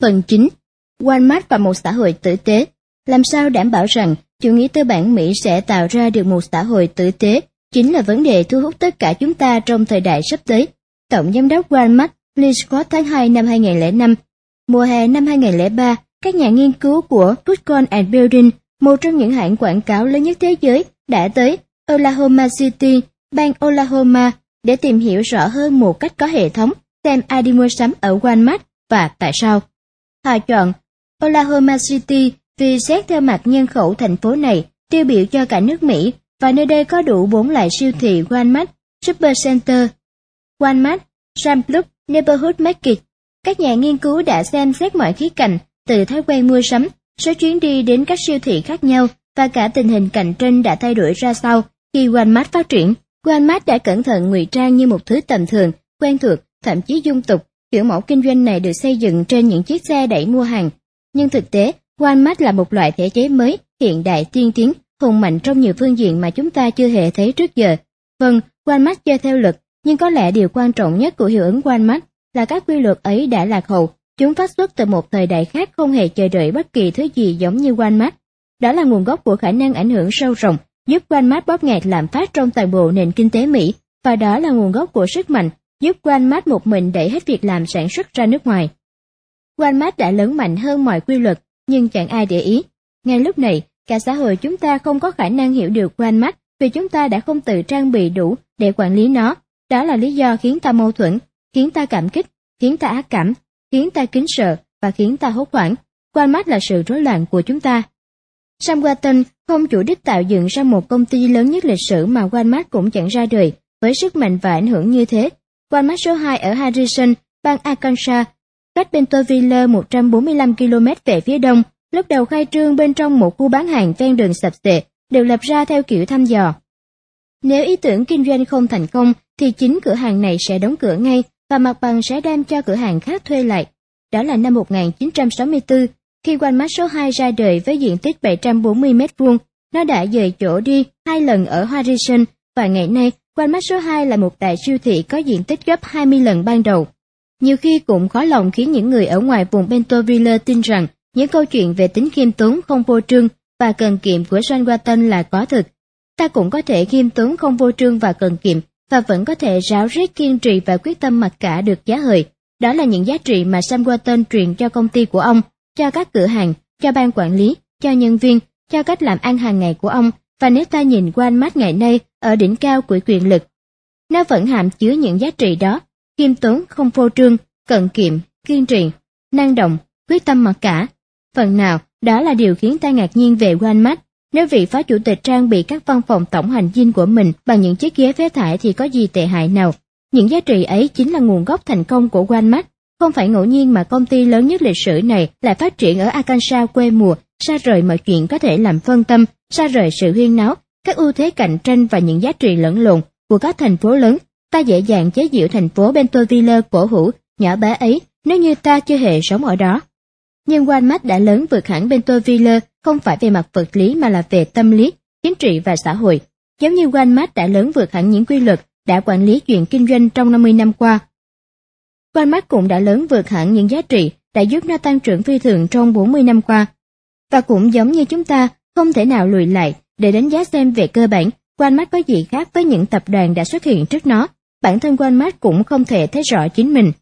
Phần 9. Walmart và một xã hội tử tế. Làm sao đảm bảo rằng chủ nghĩa tư bản Mỹ sẽ tạo ra được một xã hội tử tế chính là vấn đề thu hút tất cả chúng ta trong thời đại sắp tới. Tổng giám đốc Walmart Lee Scott tháng 2 năm 2005. Mùa hè năm 2003, các nhà nghiên cứu của Ruscon and Building, một trong những hãng quảng cáo lớn nhất thế giới, đã tới Oklahoma City, bang Oklahoma để tìm hiểu rõ hơn một cách có hệ thống xem ai đi mua sắm ở Walmart và tại sao. Họ chọn Oklahoma City vì xét theo mặt nhân khẩu thành phố này tiêu biểu cho cả nước Mỹ và nơi đây có đủ bốn loại siêu thị Walmart, Supercenter, Walmart, Sam's Club, Neighborhood Market. Các nhà nghiên cứu đã xem xét mọi khía cạnh, từ thói quen mua sắm, số chuyến đi đến các siêu thị khác nhau và cả tình hình cạnh tranh đã thay đổi ra sao khi Walmart phát triển. Walmart đã cẩn thận ngụy trang như một thứ tầm thường, quen thuộc, thậm chí dung tục. Kiểu mẫu kinh doanh này được xây dựng trên những chiếc xe đẩy mua hàng. Nhưng thực tế, Walmart là một loại thể chế mới, hiện đại tiên tiến, hùng mạnh trong nhiều phương diện mà chúng ta chưa hề thấy trước giờ. Vâng, Walmart chơi theo luật, nhưng có lẽ điều quan trọng nhất của hiệu ứng Walmart là các quy luật ấy đã lạc hậu. Chúng phát xuất từ một thời đại khác không hề chờ đợi bất kỳ thứ gì giống như Walmart. Đó là nguồn gốc của khả năng ảnh hưởng sâu rộng, giúp Walmart bóp nghẹt lạm phát trong toàn bộ nền kinh tế Mỹ, và đó là nguồn gốc của sức mạnh, giúp Walmart một mình đẩy hết việc làm sản xuất ra nước ngoài. Walmart đã lớn mạnh hơn mọi quy luật, nhưng chẳng ai để ý. Ngay lúc này, cả xã hội chúng ta không có khả năng hiểu được Walmart vì chúng ta đã không tự trang bị đủ để quản lý nó. Đó là lý do khiến ta mâu thuẫn, khiến ta cảm kích, khiến ta ác cảm, khiến ta kính sợ và khiến ta hốt hoảng. Walmart là sự rối loạn của chúng ta. Sam Walton không chủ đích tạo dựng ra một công ty lớn nhất lịch sử mà Walmart cũng chẳng ra đời, với sức mạnh và ảnh hưởng như thế. Walmart số 2 ở Harrison, bang Arkansas, cách Bentonville 145 km về phía đông, lúc đầu khai trương bên trong một khu bán hàng ven đường sập xệ, được lập ra theo kiểu thăm dò. Nếu ý tưởng kinh doanh không thành công, thì chính cửa hàng này sẽ đóng cửa ngay và mặt bằng sẽ đem cho cửa hàng khác thuê lại. Đó là năm 1964, khi Walmart số 2 ra đời với diện tích 740 m2, nó đã dời chỗ đi hai lần ở Harrison và ngày nay Walmart số 2 là một đại siêu thị có diện tích gấp 20 lần ban đầu. Nhiều khi cũng khó lòng khiến những người ở ngoài vùng Bentonville tin rằng những câu chuyện về tính khiêm tốn không vô trương và cần kiệm của John Walton là có thực. Ta cũng có thể khiêm tốn không vô trương và cần kiệm và vẫn có thể ráo riết kiên trì và quyết tâm mặc cả được giá hời. Đó là những giá trị mà Sam Walton truyền cho công ty của ông, cho các cửa hàng, cho ban quản lý, cho nhân viên, cho cách làm ăn hàng ngày của ông, và nếu ta nhìn qua mắt ngày nay ở đỉnh cao của quyền lực, nó vẫn hàm chứa những giá trị đó, khiêm tốn không phô trương, cận kiệm, kiên trì, năng động, quyết tâm mặc cả. Phần nào, đó là điều khiến ta ngạc nhiên về Walmart. Nếu vị phó chủ tịch trang bị các văn phòng tổng hành dinh của mình bằng những chiếc ghế phế thải thì có gì tệ hại nào? Những giá trị ấy chính là nguồn gốc thành công của Walmart. Không phải ngẫu nhiên mà công ty lớn nhất lịch sử này lại phát triển ở Arkansas quê mùa, xa rời mọi chuyện có thể làm phân tâm, xa rời sự huyên náo, các ưu thế cạnh tranh và những giá trị lẫn lộn của các thành phố lớn. Ta dễ dàng chế giễu thành phố Bentoville cổ hủ, nhỏ bé ấy nếu như ta chưa hề sống ở đó. Nhưng Walmart đã lớn vượt hẳn Bentoville không phải về mặt vật lý mà là về tâm lý, chính trị và xã hội. Giống như Walmart đã lớn vượt hẳn những quy luật đã quản lý chuyện kinh doanh trong 50 năm qua. Walmart cũng đã lớn vượt hẳn những giá trị đã giúp nó tăng trưởng phi thường trong 40 năm qua. Và cũng giống như chúng ta, không thể nào lùi lại để đánh giá xem về cơ bản Walmart có gì khác với những tập đoàn đã xuất hiện trước nó. Bản thân Walmart cũng không thể thấy rõ chính mình.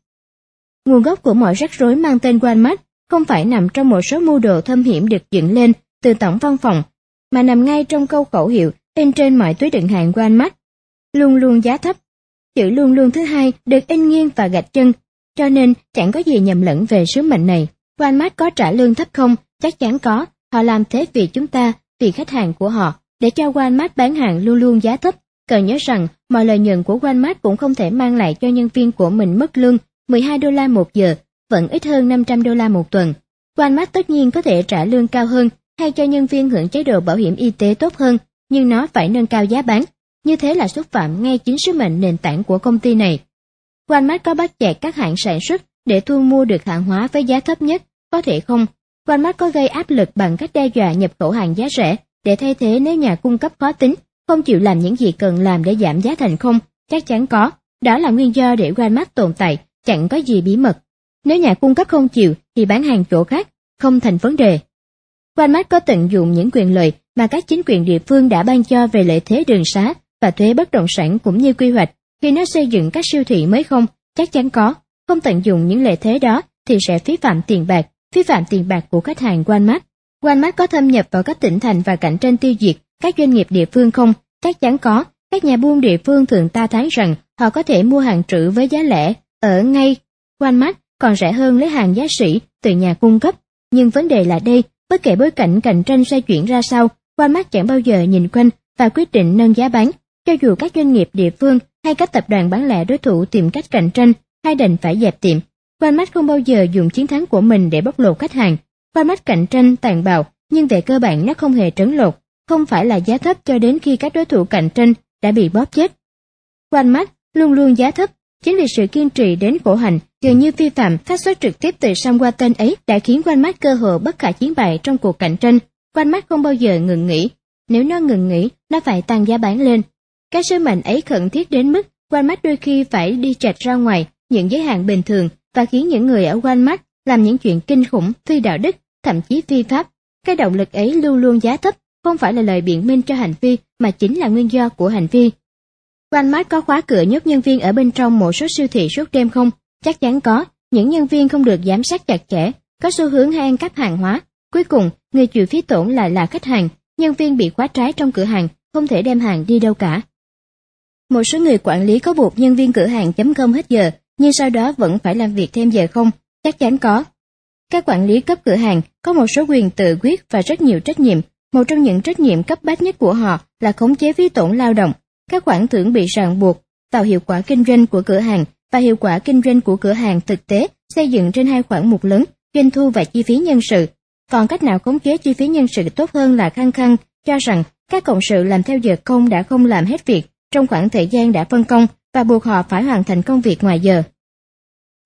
Nguồn gốc của mọi rắc rối mang tên Walmart không phải nằm trong một số mưu đồ thâm hiểm được dựng lên từ tổng văn phòng, mà nằm ngay trong câu khẩu hiệu in trên mọi túi đựng hàng Walmart. Luôn luôn giá thấp. Chữ luôn luôn thứ hai được in nghiêng và gạch chân, cho nên chẳng có gì nhầm lẫn về sứ mệnh này. Walmart có trả lương thấp không? Chắc chắn có. Họ làm thế vì chúng ta, vì khách hàng của họ, để cho Walmart bán hàng luôn luôn giá thấp. Cần nhớ rằng, mọi lợi nhuận của Walmart cũng không thể mang lại cho nhân viên của mình mức lương 12 đô la một giờ, vẫn ít hơn 500 đô la một tuần. Walmart tất nhiên có thể trả lương cao hơn hay cho nhân viên hưởng chế độ bảo hiểm y tế tốt hơn, nhưng nó phải nâng cao giá bán. Như thế là xúc phạm ngay chính sứ mệnh nền tảng của công ty này. Walmart có bắt chẹt các hãng sản xuất để thu mua được hàng hóa với giá thấp nhất, có thể không. Walmart có gây áp lực bằng cách đe dọa nhập khẩu hàng giá rẻ để thay thế nếu nhà cung cấp khó tính, không chịu làm những gì cần làm để giảm giá thành không, chắc chắn có. Đó là nguyên do để Walmart tồn tại, chẳng có gì bí mật. Nếu nhà cung cấp không chịu thì bán hàng chỗ khác, không thành vấn đề. Walmart có tận dụng những quyền lợi mà các chính quyền địa phương đã ban cho về lợi thế đường xá và thuế bất động sản cũng như quy hoạch khi nó xây dựng các siêu thị mới không, chắc chắn có. Không tận dụng những lợi thế đó thì sẽ phí phạm tiền bạc, phí phạm tiền bạc của khách hàng Walmart. Walmart có thâm nhập vào các tỉnh thành và cạnh tranh tiêu diệt các doanh nghiệp địa phương không? Chắc chắn có. Các nhà buôn địa phương thường ta thấy rằng họ có thể mua hàng trữ với giá lẻ ở ngay Walmart còn rẻ hơn lấy hàng giá sỉ từ nhà cung cấp. Nhưng vấn đề là đây, bất kể bối cảnh cạnh tranh xoay chuyển ra sao, Walmart chẳng bao giờ nhìn quanh và quyết định nâng giá bán, cho dù các doanh nghiệp địa phương hay các tập đoàn bán lẻ đối thủ tìm cách cạnh tranh hay đành phải dẹp tiệm. Walmart không bao giờ dùng chiến thắng của mình để bóc lột khách hàng. Walmart cạnh tranh tàn bạo, nhưng về cơ bản nó không hề trấn lột, không phải là giá thấp cho đến khi các đối thủ cạnh tranh đã bị bóp chết. Walmart luôn luôn giá thấp, chính vì sự kiên trì đến khổ hành dường như vi phạm phát xuất trực tiếp từ sông qua tên ấy đã khiến Walmart cơ hội bất khả chiến bại trong cuộc cạnh tranh. Walmart không bao giờ ngừng nghỉ, nếu nó ngừng nghỉ, nó phải tăng giá bán lên. Cái sứ mệnh ấy khẩn thiết đến mức Walmart đôi khi phải đi chạch ra ngoài những giới hạn bình thường và khiến những người ở quanh mắt làm những chuyện kinh khủng, phi đạo đức, thậm chí phi pháp. Cái động lực ấy luôn luôn giá thấp, không phải là lời biện minh cho hành vi mà chính là nguyên do của hành vi. quanh mắt có khóa cửa nhốt nhân viên ở bên trong một số siêu thị suốt đêm không? Chắc chắn có, những nhân viên không được giám sát chặt chẽ, có xu hướng hay ăn cắp hàng hóa. Cuối cùng, người chịu phí tổn lại là khách hàng, nhân viên bị khóa trái trong cửa hàng, không thể đem hàng đi đâu cả. Một số người quản lý có buộc nhân viên cửa hàng chấm công hết giờ, nhưng sau đó vẫn phải làm việc thêm giờ không? Chắc chắn có. Các quản lý cấp cửa hàng có một số quyền tự quyết và rất nhiều trách nhiệm. Một trong những trách nhiệm cấp bách nhất của họ là khống chế phí tổn lao động. Các khoản thưởng bị ràng buộc, tạo hiệu quả kinh doanh của cửa hàng và hiệu quả kinh doanh của cửa hàng thực tế xây dựng trên hai khoản mục lớn, doanh thu và chi phí nhân sự. Còn cách nào khống chế chi phí nhân sự tốt hơn là khăng khăng cho rằng các cộng sự làm theo giờ công đã không làm hết việc trong khoảng thời gian đã phân công và buộc họ phải hoàn thành công việc ngoài giờ.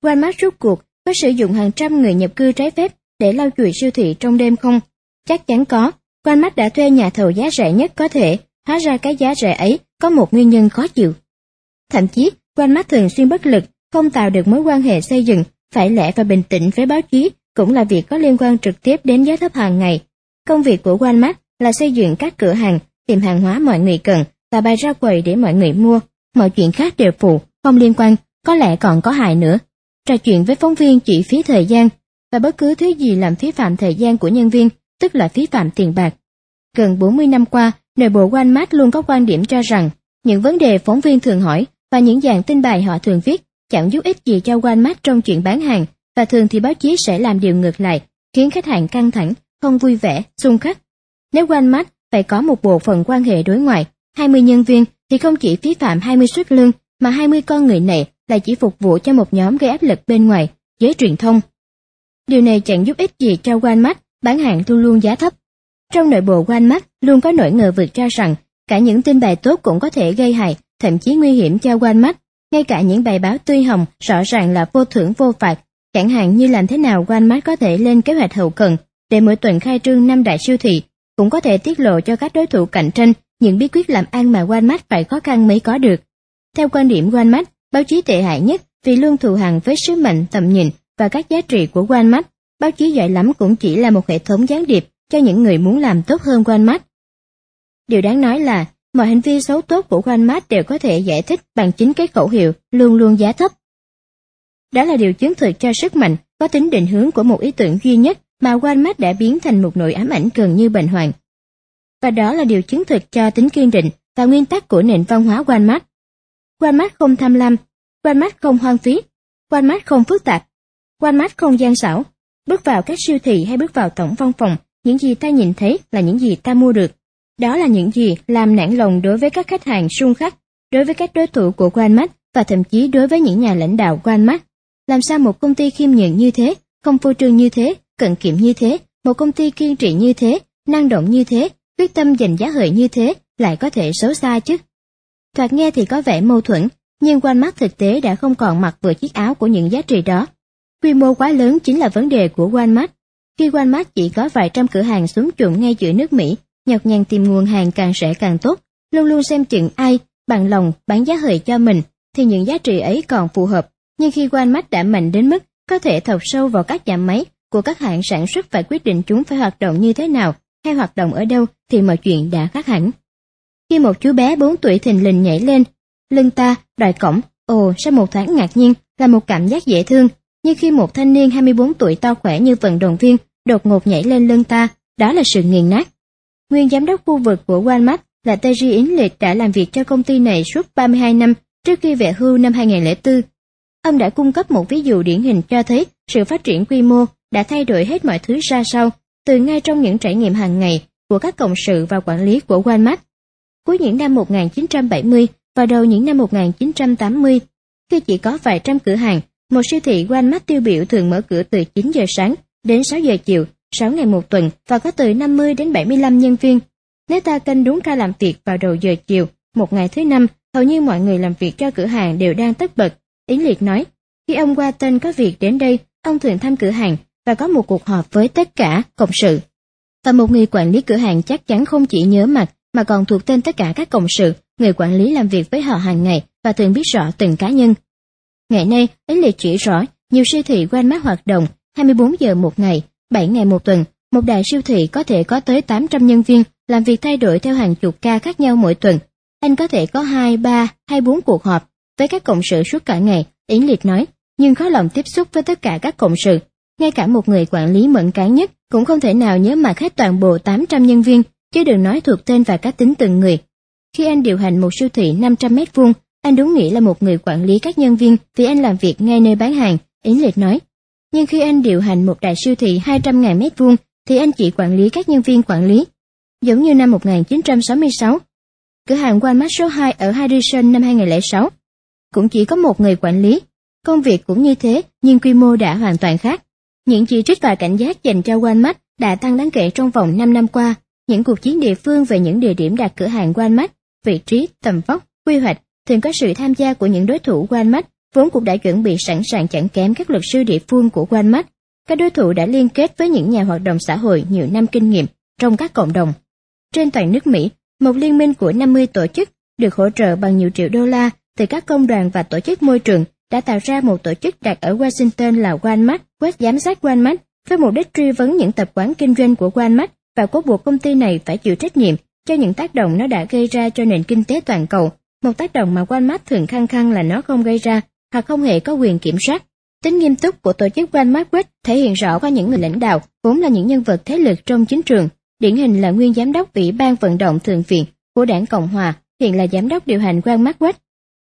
Walmart rút cuộc có sử dụng hàng trăm người nhập cư trái phép để lau chùi siêu thị trong đêm không? Chắc chắn có. Walmart đã thuê nhà thầu giá rẻ nhất có thể, hóa ra cái giá rẻ ấy có một nguyên nhân khó chịu. Thậm chí, Walmart thường xuyên bất lực, không tạo được mối quan hệ xây dựng, phải lẽ và bình tĩnh với báo chí cũng là việc có liên quan trực tiếp đến giá thấp hàng ngày. Công việc của Walmart là xây dựng các cửa hàng, tìm hàng hóa mọi người cần và bày ra quầy để mọi người mua. Mọi chuyện khác đều phụ, không liên quan, có lẽ còn có hại nữa. Trò chuyện với phóng viên chỉ phí thời gian, và bất cứ thứ gì làm phí phạm thời gian của nhân viên, tức là phí phạm tiền bạc. Gần 40 năm qua, nội bộ Walmart luôn có quan điểm cho rằng những vấn đề phóng viên thường hỏi và những dạng tin bài họ thường viết chẳng giúp ích gì cho Walmart trong chuyện bán hàng và thường thì báo chí sẽ làm điều ngược lại, khiến khách hàng căng thẳng, không vui vẻ, xung khắc. Nếu Walmart phải có một bộ phận quan hệ đối ngoại, 20 nhân viên thì không chỉ phí phạm 20 suất lương mà 20 con người này lại chỉ phục vụ cho một nhóm gây áp lực bên ngoài, giới truyền thông. Điều này chẳng giúp ích gì cho Walmart bán hàng luôn luôn giá thấp. Trong nội bộ Walmart luôn có nỗi ngờ vực cho rằng cả những tin bài tốt cũng có thể gây hại, thậm chí nguy hiểm cho Walmart. Ngay cả những bài báo tươi hồng rõ ràng là vô thưởng vô phạt, chẳng hạn như làm thế nào Walmart có thể lên kế hoạch hậu cần để mỗi tuần khai trương năm đại siêu thị, cũng có thể tiết lộ cho các đối thủ cạnh tranh những bí quyết làm ăn mà Walmart phải khó khăn mới có được. Theo quan điểm Walmart, báo chí tệ hại nhất vì luôn thù hằn với sứ mệnh tầm nhìn và các giá trị của Walmart. Báo chí giỏi lắm cũng chỉ là một hệ thống gián điệp cho những người muốn làm tốt hơn Walmart. Điều đáng nói là, mọi hành vi xấu tốt của Walmart đều có thể giải thích bằng chính cái khẩu hiệu luôn luôn giá thấp. Đó là điều chứng thực cho sức mạnh, có tính định hướng của một ý tưởng duy nhất mà Walmart đã biến thành một nỗi ám ảnh gần như bệnh hoạn. Và đó là điều chứng thực cho tính kiên định và nguyên tắc của nền văn hóa Walmart. Walmart không tham lam, Walmart không hoang phí, Walmart không phức tạp, Walmart không gian xảo. Bước vào các siêu thị hay bước vào tổng văn phòng, những gì ta nhìn thấy là những gì ta mua được. Đó là những gì làm nản lòng đối với các khách hàng xung khắc, đối với các đối thủ của Walmart và thậm chí đối với những nhà lãnh đạo Walmart. Làm sao một công ty khiêm nhường như thế, không phô trương như thế, cận kiệm như thế, một công ty kiên trì như thế, năng động như thế, quyết tâm giành giá hợi như thế lại có thể xấu xa chứ? Thoạt nghe thì có vẻ mâu thuẫn, nhưng quanh mắt thực tế đã không còn mặc vừa chiếc áo của những giá trị đó. Quy mô quá lớn chính là vấn đề của Walmart. Khi Walmart chỉ có vài trăm cửa hàng xuống trụng ngay giữa nước Mỹ, nhọc nhằn tìm nguồn hàng càng rẻ càng tốt, luôn luôn xem chừng ai bằng lòng bán giá hời cho mình, thì những giá trị ấy còn phù hợp. Nhưng khi Walmart đã mạnh đến mức có thể thọc sâu vào các nhà máy của các hãng sản xuất và quyết định chúng phải hoạt động như thế nào hay hoạt động ở đâu thì mọi chuyện đã khác hẳn. Khi một chú bé 4 tuổi thình lình nhảy lên, lưng ta, đòi cổng, ồ sau một thoáng ngạc nhiên là một cảm giác dễ thương, nhưng khi một thanh niên 24 tuổi to khỏe như vận động viên đột ngột nhảy lên lưng ta, đó là sự nghiền nát. Nguyên giám đốc khu vực của Walmart là Terry Yến Liệt đã làm việc cho công ty này suốt 32 năm trước khi về hưu năm 2004. Ông đã cung cấp một ví dụ điển hình cho thấy sự phát triển quy mô đã thay đổi hết mọi thứ ra sao, từ ngay trong những trải nghiệm hàng ngày của các cộng sự và quản lý của Walmart. Cuối những năm 1970 và đầu những năm 1980, khi chỉ có vài trăm cửa hàng, một siêu thị Walmart tiêu biểu thường mở cửa từ 9 giờ sáng đến 6 giờ chiều, 6 ngày một tuần và có từ 50 đến 75 nhân viên. Nếu ta canh đúng ca làm việc vào đầu giờ chiều, một ngày thứ năm, hầu như mọi người làm việc cho cửa hàng đều đang tất bật. Yến Liệt nói, khi ông qua tên có việc đến đây, ông thường thăm cửa hàng và có một cuộc họp với tất cả cộng sự. Và một người quản lý cửa hàng chắc chắn không chỉ nhớ mặt mà còn thuộc tên tất cả các cộng sự, người quản lý làm việc với họ hàng ngày và thường biết rõ từng cá nhân. Ngày nay, ấy liệt chỉ rõ, nhiều siêu thị Walmart hoạt động 24 giờ một ngày, 7 ngày một tuần. Một đại siêu thị có thể có tới 800 nhân viên làm việc thay đổi theo hàng chục ca khác nhau mỗi tuần. Anh có thể có 2, 3 hay 4 cuộc họp với các cộng sự suốt cả ngày, Yến Liệt nói, nhưng khó lòng tiếp xúc với tất cả các cộng sự. Ngay cả một người quản lý mẫn cán nhất cũng không thể nào nhớ mặt hết toàn bộ 800 nhân viên, chứ đừng nói thuộc tên và cá tính từng người. Khi anh điều hành một siêu thị 500 mét vuông, anh đúng nghĩ là một người quản lý các nhân viên vì anh làm việc ngay nơi bán hàng, Yến Liệt nói. Nhưng khi anh điều hành một đại siêu thị 200.000 mét vuông thì anh chỉ quản lý các nhân viên quản lý. Giống như năm 1966, cửa hàng Walmart số 2 ở Harrison năm 2006, cũng chỉ có một người quản lý. Công việc cũng như thế, nhưng quy mô đã hoàn toàn khác. Những chỉ trích và cảnh giác dành cho Walmart đã tăng đáng kể trong vòng 5 năm qua. Những cuộc chiến địa phương về những địa điểm đặt cửa hàng Walmart, vị trí, tầm vóc, quy hoạch thường có sự tham gia của những đối thủ Walmart, vốn cũng đã chuẩn bị sẵn sàng chẳng kém các luật sư địa phương của Walmart. Các đối thủ đã liên kết với những nhà hoạt động xã hội nhiều năm kinh nghiệm trong các cộng đồng. Trên toàn nước Mỹ, một liên minh của 50 tổ chức được hỗ trợ bằng nhiều triệu đô la từ các công đoàn và tổ chức môi trường đã tạo ra một tổ chức đặt ở Washington là Walmart, quét giám sát Walmart với mục đích truy vấn những tập quán kinh doanh của Walmart và có buộc công ty này phải chịu trách nhiệm cho những tác động nó đã gây ra cho nền kinh tế toàn cầu một tác động mà Walmart thường khăng khăng là nó không gây ra hoặc không hề có quyền kiểm soát. Tính nghiêm túc của tổ chức Walmart West thể hiện rõ qua những người lãnh đạo, vốn là những nhân vật thế lực trong chính trường, điển hình là nguyên giám đốc Ủy ban vận động thường viện của đảng Cộng hòa, hiện là giám đốc điều hành Walmart West.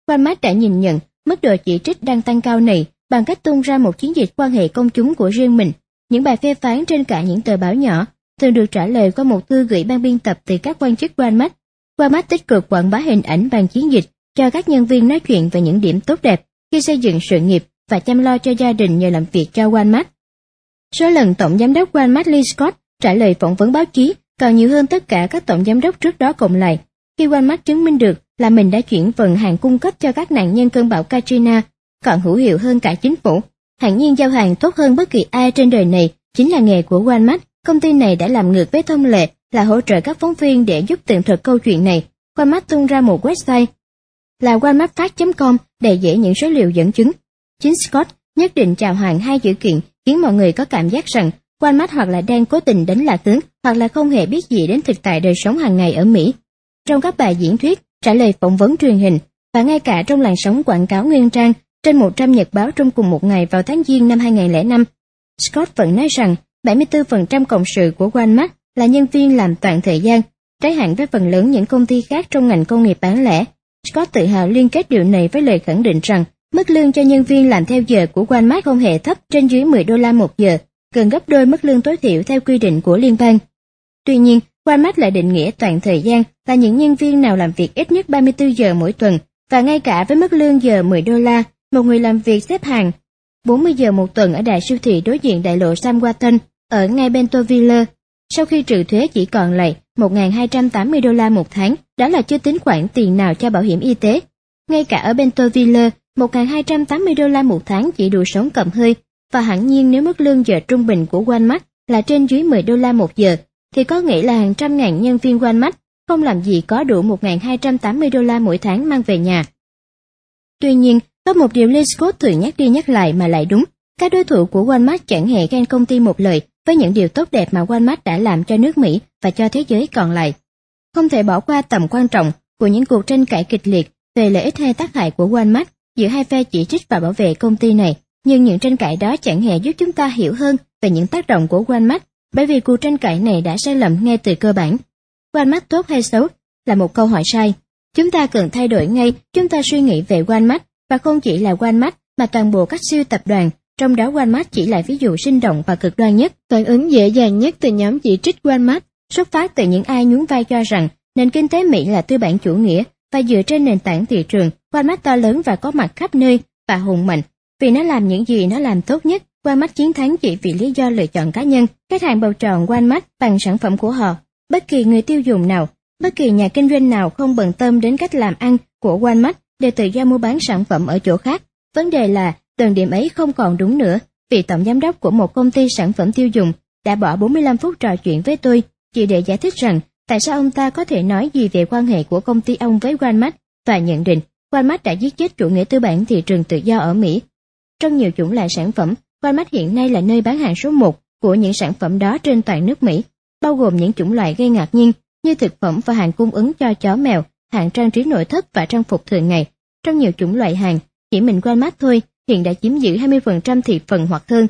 Walmart đã nhìn nhận mức độ chỉ trích đang tăng cao này bằng cách tung ra một chiến dịch quan hệ công chúng của riêng mình. Những bài phê phán trên cả những tờ báo nhỏ thường được trả lời qua một thư gửi ban biên tập từ các quan chức Walmart Walmart tích cực quảng bá hình ảnh bằng chiến dịch cho các nhân viên nói chuyện về những điểm tốt đẹp khi xây dựng sự nghiệp và chăm lo cho gia đình nhờ làm việc cho Walmart. Số lần Tổng Giám đốc Walmart Lee Scott trả lời phỏng vấn báo chí còn nhiều hơn tất cả các tổng giám đốc trước đó cộng lại. Khi Walmart chứng minh được là mình đã chuyển vận hàng cung cấp cho các nạn nhân cơn bão Katrina, còn hữu hiệu hơn cả chính phủ. Hẳn nhiên giao hàng tốt hơn bất kỳ ai trên đời này chính là nghề của Walmart. Công ty này đã làm ngược với thông lệ là hỗ trợ các phóng viên để giúp tường thuật câu chuyện này. Walmart tung ra một website là walmartfact.com đầy dễ những số liệu dẫn chứng. Chính Scott nhất định chào hàng hai dữ kiện khiến mọi người có cảm giác rằng Walmart hoặc là đang cố tình đánh lạc hướng hoặc là không hề biết gì đến thực tại đời sống hàng ngày ở Mỹ. Trong các bài diễn thuyết, trả lời phỏng vấn truyền hình và ngay cả trong làn sóng quảng cáo nguyên trang trên 100 nhật báo trong cùng một ngày vào tháng Giêng năm 2005, Scott vẫn nói rằng 74% cộng sự của Walmart là nhân viên làm toàn thời gian, trái hạn với phần lớn những công ty khác trong ngành công nghiệp bán lẻ. Scott tự hào liên kết điều này với lời khẳng định rằng mức lương cho nhân viên làm theo giờ của Walmart không hề thấp trên dưới 10 đô la một giờ, gần gấp đôi mức lương tối thiểu theo quy định của liên bang. Tuy nhiên, Walmart lại định nghĩa toàn thời gian là những nhân viên nào làm việc ít nhất 34 giờ mỗi tuần, và ngay cả với mức lương giờ 10 đô la, một người làm việc xếp hàng 40 giờ một tuần ở đại siêu thị đối diện đại lộ Sam Walton ở ngay Bentonville sau khi trừ thuế chỉ còn lại 1.280 đô la một tháng, đó là chưa tính khoản tiền nào cho bảo hiểm y tế. Ngay cả ở Bentonville, 1.280 đô la một tháng chỉ đủ sống cầm hơi, và hẳn nhiên nếu mức lương giờ trung bình của Walmart là trên dưới 10 đô la một giờ, thì có nghĩa là hàng trăm ngàn nhân viên Walmart không làm gì có đủ 1.280 đô la mỗi tháng mang về nhà. Tuy nhiên, có một điều Lee Scott thường nhắc đi nhắc lại mà lại đúng, Các đối thủ của Walmart chẳng hề khen công ty một lời với những điều tốt đẹp mà Walmart đã làm cho nước Mỹ và cho thế giới còn lại. Không thể bỏ qua tầm quan trọng của những cuộc tranh cãi kịch liệt về lợi ích hay tác hại của Walmart giữa hai phe chỉ trích và bảo vệ công ty này, nhưng những tranh cãi đó chẳng hề giúp chúng ta hiểu hơn về những tác động của Walmart, bởi vì cuộc tranh cãi này đã sai lầm ngay từ cơ bản. quan mắt tốt hay xấu là một câu hỏi sai. Chúng ta cần thay đổi ngay, chúng ta suy nghĩ về quan mắt và không chỉ là quan mắt mà toàn bộ các siêu tập đoàn, trong đó quan mắt chỉ là ví dụ sinh động và cực đoan nhất. Phản ứng dễ dàng nhất từ nhóm chỉ trích quan mắt xuất phát từ những ai nhún vai cho rằng nền kinh tế Mỹ là tư bản chủ nghĩa và dựa trên nền tảng thị trường, quan mắt to lớn và có mặt khắp nơi và hùng mạnh. Vì nó làm những gì nó làm tốt nhất, Walmart chiến thắng chỉ vì lý do lựa chọn cá nhân. Khách hàng bầu chọn Walmart bằng sản phẩm của họ. Bất kỳ người tiêu dùng nào, bất kỳ nhà kinh doanh nào không bận tâm đến cách làm ăn của Walmart đều tự do mua bán sản phẩm ở chỗ khác. Vấn đề là từng điểm ấy không còn đúng nữa, vì tổng giám đốc của một công ty sản phẩm tiêu dùng đã bỏ 45 phút trò chuyện với tôi chỉ để giải thích rằng tại sao ông ta có thể nói gì về quan hệ của công ty ông với Walmart và nhận định Walmart đã giết chết chủ nghĩa tư bản thị trường tự do ở Mỹ. Trong nhiều chủng loại sản phẩm, Walmart hiện nay là nơi bán hàng số 1 của những sản phẩm đó trên toàn nước Mỹ, bao gồm những chủng loại gây ngạc nhiên như thực phẩm và hàng cung ứng cho chó mèo, hàng trang trí nội thất và trang phục thường ngày. Trong nhiều chủng loại hàng, chỉ mình Walmart thôi hiện đã chiếm giữ 20% thị phần hoặc hơn.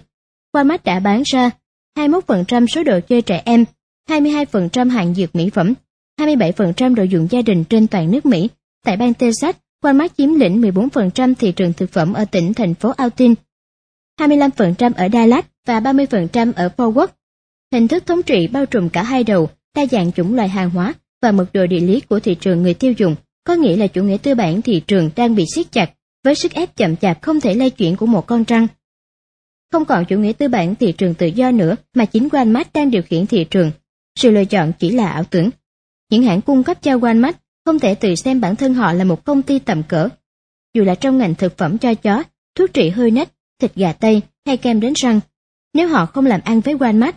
Walmart đã bán ra 21% số đồ chơi trẻ em 22% hàng dược mỹ phẩm, 27% đồ dùng gia đình trên toàn nước Mỹ. Tại bang Texas, Walmart chiếm lĩnh 14% thị trường thực phẩm ở tỉnh thành phố Austin, 25% ở Dallas và 30% ở Fort Worth. Hình thức thống trị bao trùm cả hai đầu, đa dạng chủng loại hàng hóa và mật độ địa lý của thị trường người tiêu dùng, có nghĩa là chủ nghĩa tư bản thị trường đang bị siết chặt với sức ép chậm chạp không thể lay chuyển của một con trăng. Không còn chủ nghĩa tư bản thị trường tự do nữa mà chính Walmart đang điều khiển thị trường sự lựa chọn chỉ là ảo tưởng. Những hãng cung cấp cho Walmart không thể tự xem bản thân họ là một công ty tầm cỡ. Dù là trong ngành thực phẩm cho chó, thuốc trị hơi nách, thịt gà tây hay kem đánh răng, nếu họ không làm ăn với Walmart,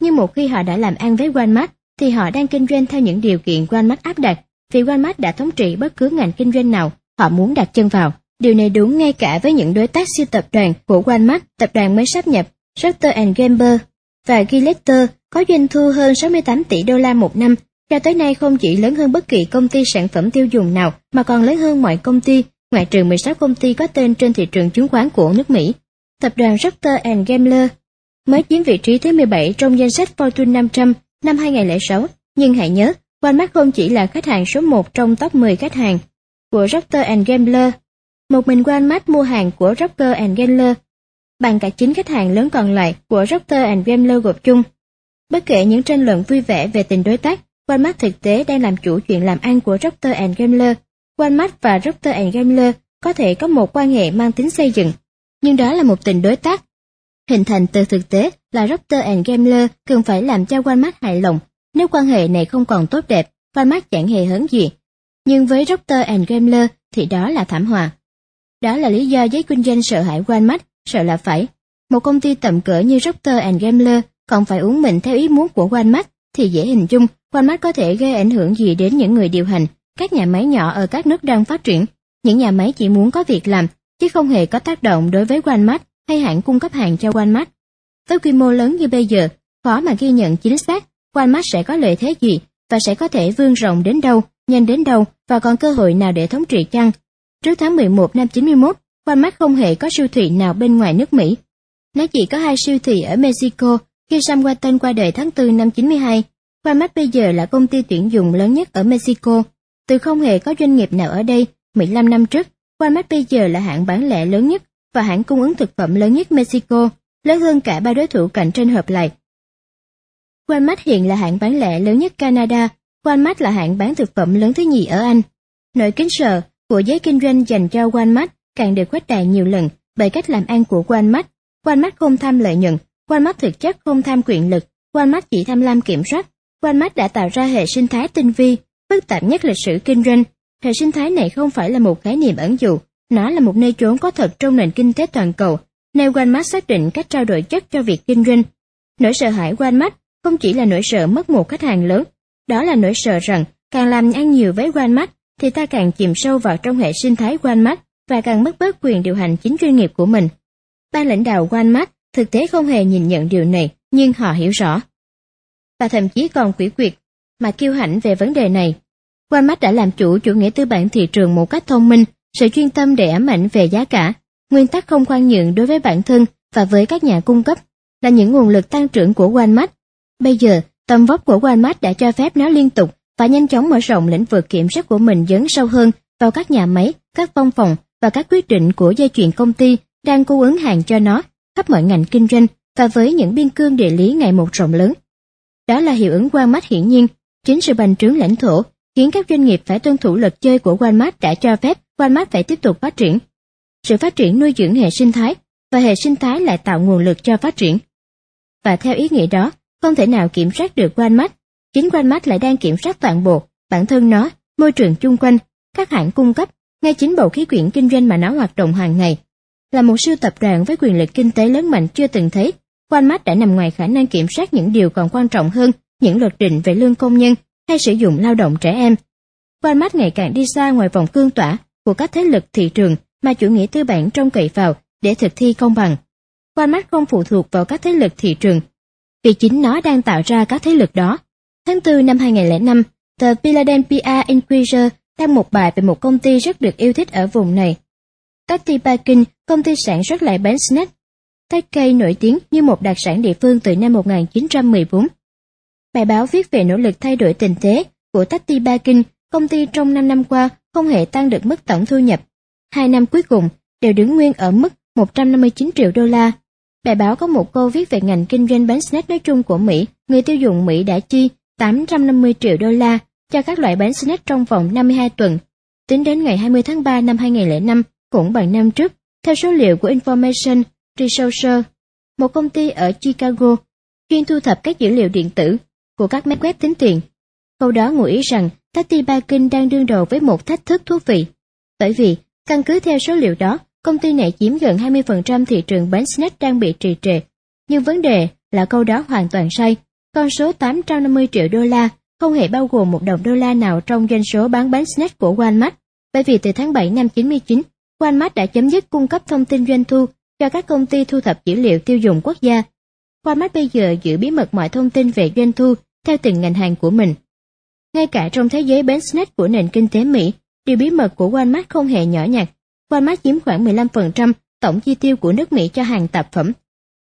nhưng một khi họ đã làm ăn với Walmart thì họ đang kinh doanh theo những điều kiện Walmart áp đặt, vì Walmart đã thống trị bất cứ ngành kinh doanh nào họ muốn đặt chân vào. Điều này đúng ngay cả với những đối tác siêu tập đoàn của Walmart, tập đoàn mới sáp nhập, Procter Gamble và Gillette có doanh thu hơn 68 tỷ đô la một năm, cho tới nay không chỉ lớn hơn bất kỳ công ty sản phẩm tiêu dùng nào mà còn lớn hơn mọi công ty, ngoại trừ 16 công ty có tên trên thị trường chứng khoán của nước Mỹ. Tập đoàn Procter Gambler mới chiếm vị trí thứ 17 trong danh sách Fortune 500 năm 2006, nhưng hãy nhớ, Walmart không chỉ là khách hàng số 1 trong top 10 khách hàng của Procter Gambler. Một mình Walmart mua hàng của Procter Gambler bằng cả chính khách hàng lớn còn lại của Procter Gambler gộp chung. Bất kể những tranh luận vui vẻ về tình đối tác, Walmart thực tế đang làm chủ chuyện làm ăn của Procter Gambler. Walmart và Procter Gambler có thể có một quan hệ mang tính xây dựng, nhưng đó là một tình đối tác. Hình thành từ thực tế là Procter Gamble cần phải làm cho Walmart hài lòng. Nếu quan hệ này không còn tốt đẹp, Walmart chẳng hề hấn gì. Nhưng với Procter Gamble thì đó là thảm họa. Đó là lý do giới kinh doanh sợ hãi Walmart, sợ là phải. Một công ty tầm cỡ như Procter Gamble còn phải uống mình theo ý muốn của Walmart thì dễ hình dung Walmart có thể gây ảnh hưởng gì đến những người điều hành, các nhà máy nhỏ ở các nước đang phát triển. Những nhà máy chỉ muốn có việc làm, chứ không hề có tác động đối với Walmart hay hãng cung cấp hàng cho Walmart. Với quy mô lớn như bây giờ, khó mà ghi nhận chính xác Walmart sẽ có lợi thế gì và sẽ có thể vươn rộng đến đâu, nhanh đến đâu và còn cơ hội nào để thống trị chăng. Trước tháng 11 năm 91, Walmart không hề có siêu thị nào bên ngoài nước Mỹ. Nó chỉ có hai siêu thị ở Mexico khi Sam Walton qua đời tháng 4 năm 92, Walmart bây giờ là công ty tuyển dụng lớn nhất ở Mexico. Từ không hề có doanh nghiệp nào ở đây, 15 năm trước, Walmart bây giờ là hãng bán lẻ lớn nhất và hãng cung ứng thực phẩm lớn nhất Mexico, lớn hơn cả ba đối thủ cạnh tranh hợp lại. Walmart hiện là hãng bán lẻ lớn nhất Canada, Walmart là hãng bán thực phẩm lớn thứ nhì ở Anh. Nỗi kính sợ của giới kinh doanh dành cho Walmart càng được khuếch đại nhiều lần bởi cách làm ăn của Walmart. Walmart không tham lợi nhuận, Walmart thực chất không tham quyền lực, Walmart chỉ tham lam kiểm soát. Walmart đã tạo ra hệ sinh thái tinh vi, phức tạp nhất lịch sử kinh doanh. Hệ sinh thái này không phải là một khái niệm ẩn dụ, nó là một nơi trốn có thật trong nền kinh tế toàn cầu, nơi Walmart xác định cách trao đổi chất cho việc kinh doanh. Nỗi sợ hãi Walmart không chỉ là nỗi sợ mất một khách hàng lớn, đó là nỗi sợ rằng càng làm ăn nhiều với Walmart thì ta càng chìm sâu vào trong hệ sinh thái Walmart và càng mất bớt quyền điều hành chính chuyên nghiệp của mình. ban lãnh đạo Walmart thực tế không hề nhìn nhận điều này, nhưng họ hiểu rõ. Và thậm chí còn quỷ quyệt mà kiêu hãnh về vấn đề này. Walmart đã làm chủ chủ nghĩa tư bản thị trường một cách thông minh, sự chuyên tâm để ám ảnh về giá cả, nguyên tắc không khoan nhượng đối với bản thân và với các nhà cung cấp là những nguồn lực tăng trưởng của Walmart. Bây giờ, tầm vóc của Walmart đã cho phép nó liên tục và nhanh chóng mở rộng lĩnh vực kiểm soát của mình dấn sâu hơn vào các nhà máy, các văn phòng và các quyết định của dây chuyền công ty đang cung ứng hàng cho nó khắp mọi ngành kinh doanh và với những biên cương địa lý ngày một rộng lớn. Đó là hiệu ứng Walmart hiển nhiên, chính sự bành trướng lãnh thổ khiến các doanh nghiệp phải tuân thủ luật chơi của Walmart đã cho phép Walmart phải tiếp tục phát triển. Sự phát triển nuôi dưỡng hệ sinh thái và hệ sinh thái lại tạo nguồn lực cho phát triển. Và theo ý nghĩa đó, không thể nào kiểm soát được Walmart, chính Walmart lại đang kiểm soát toàn bộ, bản thân nó, môi trường chung quanh, các hãng cung cấp, ngay chính bầu khí quyển kinh doanh mà nó hoạt động hàng ngày. Là một siêu tập đoàn với quyền lực kinh tế lớn mạnh chưa từng thấy, Walmart đã nằm ngoài khả năng kiểm soát những điều còn quan trọng hơn những luật định về lương công nhân hay sử dụng lao động trẻ em. Walmart ngày càng đi xa ngoài vòng cương tỏa của các thế lực thị trường mà chủ nghĩa tư bản trông cậy vào để thực thi công bằng. Walmart không phụ thuộc vào các thế lực thị trường, vì chính nó đang tạo ra các thế lực đó. Tháng 4 năm 2005, tờ Philadelphia Inquirer đăng một bài về một công ty rất được yêu thích ở vùng này. Tati Baking, công ty sản xuất lại bánh snack. Tay nổi tiếng như một đặc sản địa phương từ năm 1914. Bài báo viết về nỗ lực thay đổi tình thế của Tati Baking, công ty trong 5 năm qua không hề tăng được mức tổng thu nhập. Hai năm cuối cùng đều đứng nguyên ở mức 159 triệu đô la. Bài báo có một câu viết về ngành kinh doanh bánh snack nói chung của Mỹ, người tiêu dùng Mỹ đã chi 850 triệu đô la cho các loại bánh snack trong vòng 52 tuần. Tính đến ngày 20 tháng 3 năm 2005, cũng bằng năm trước, theo số liệu của Information Researcher, một công ty ở Chicago, chuyên thu thập các dữ liệu điện tử của các máy quét tính tiền. Câu đó ngụ ý rằng Tati Bakin đang đương đầu với một thách thức thú vị. Bởi vì, căn cứ theo số liệu đó, công ty này chiếm gần 20% thị trường bánh snack đang bị trì trệ. Nhưng vấn đề là câu đó hoàn toàn sai. Con số 850 triệu đô la không hề bao gồm một đồng đô la nào trong doanh số bán bánh snack của Walmart, bởi vì từ tháng 7 năm 99, Walmart đã chấm dứt cung cấp thông tin doanh thu cho các công ty thu thập dữ liệu tiêu dùng quốc gia. Walmart bây giờ giữ bí mật mọi thông tin về doanh thu theo từng ngành hàng của mình. Ngay cả trong thế giới bánh snack của nền kinh tế Mỹ, điều bí mật của Walmart không hề nhỏ nhặt. Walmart chiếm khoảng 15% tổng chi tiêu của nước Mỹ cho hàng tạp phẩm.